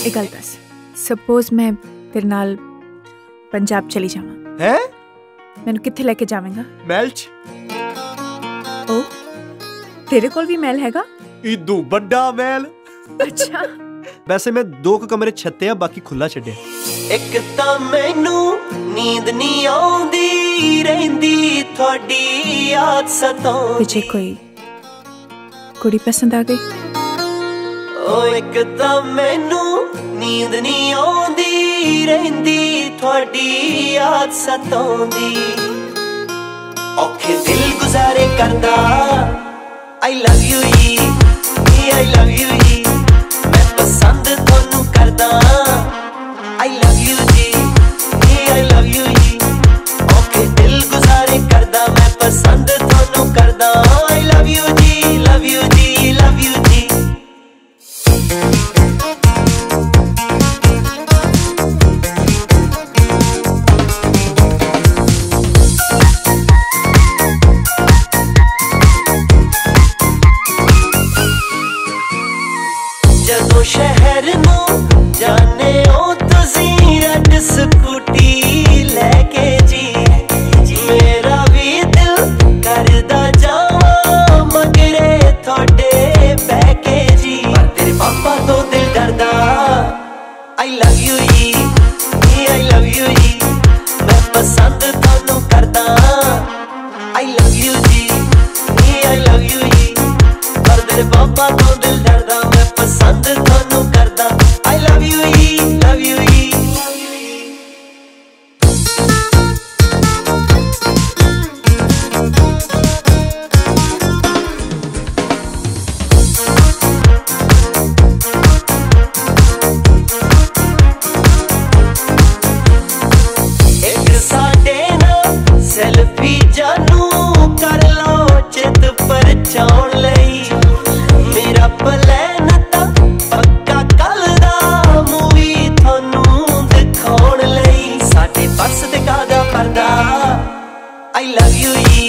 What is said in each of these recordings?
ਇਹ ਗੱਲ ਦੱਸ ਸਪੋਜ਼ ਮੈਂ ਤੇਰੇ ਨਾਲ ਪੰਜਾਬ ਚਲੀ ਜਾਵਾਂ ਹੈ ਮੈਨੂੰ ਕਿੱਥੇ ਲੈ ਕੇ ਜਾਵੇਂਗਾ ਮਹਿਲ ਚ ਉਹ ਤੇਰੇ ਕੋਲ ਵੀ ਮਹਿਲ ਹੈਗਾ ਇਦੂ ਵੱਡਾ ਮਹਿਲ ਅੱਛਾ ਵੈਸੇ ਮੈਂ ਦੋ ਕੁ ਕਮਰੇ ਛੱਤੇ ਆ ਬਾਕੀ ਖੁੱਲਾ ਛੱਡਿਆ ਇੱਕ ਤਾਂ ਮੈਨੂੰ ਨੀਂਦ ਨਹੀਂ ਆਉਂਦੀ ਰਹਿੰਦੀ ਤੁਹਾਡੀ ਯਾਦ ਸਤਾਉਂਦੀ। ਪਿੱਛੇ ਕੋਈ ਕੁੜੀ ਪਸੰਦ ਆ ਗਈ? ਓ ਇੱਕ ਤਾਂ ਮੈਨੂੰ ਨੀਂਦ ਨਹੀਂ ਆਉਂਦੀ ਰਹਿੰਦੀ ਤੁਹਾਡੀ ਯਾਦ ਸਤਾਉਂਦੀ। ਔਖੇ ਦਿਲ ਗੁਜ਼ਾਰੇ ਕਰਦਾ ਆਈ ਲਵ ਯੂ ਜੀ ਆਈ ਲਵ ਯੂ ਜੀ। ਸਕੂਟੀ ਲੈ ਕੇ ਜੀ। ਮੇਰਾ ਵੀ ਦਿਲ ਕਰਦਾ ਜਾਵਾਂ, ਮਗਰੇ ਤੁਹਾਡੇ ਬਹਿ ਕੇ ਜੀ। ਪਰ ਤੇਰੇ ਪਾਪਾ ਤੋਂ ਦਿਲ ਡਰਦਾ। ਆਈ ਲਵ ਯੂ ਜੀ। ਆਈ ਲਵ ਯੂ ਜੀ। ਮੈਂ ਪਸੰਦ ਤੁਹਾਨੂੰ ਕਰਦਾ। ਆਈ ਲਵ ਯੂ ਜੀ। ਆਈ ਲਵ ਯੂ ਜੀ। ਪਰ ਤੇਰੇ ਪਾਪਾ ਤੋਂ ਦਿਲ ਡਰਦਾ I love you, me.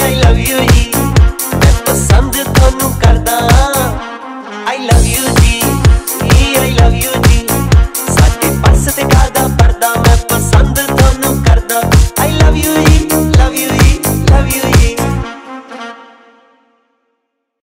I love you, E.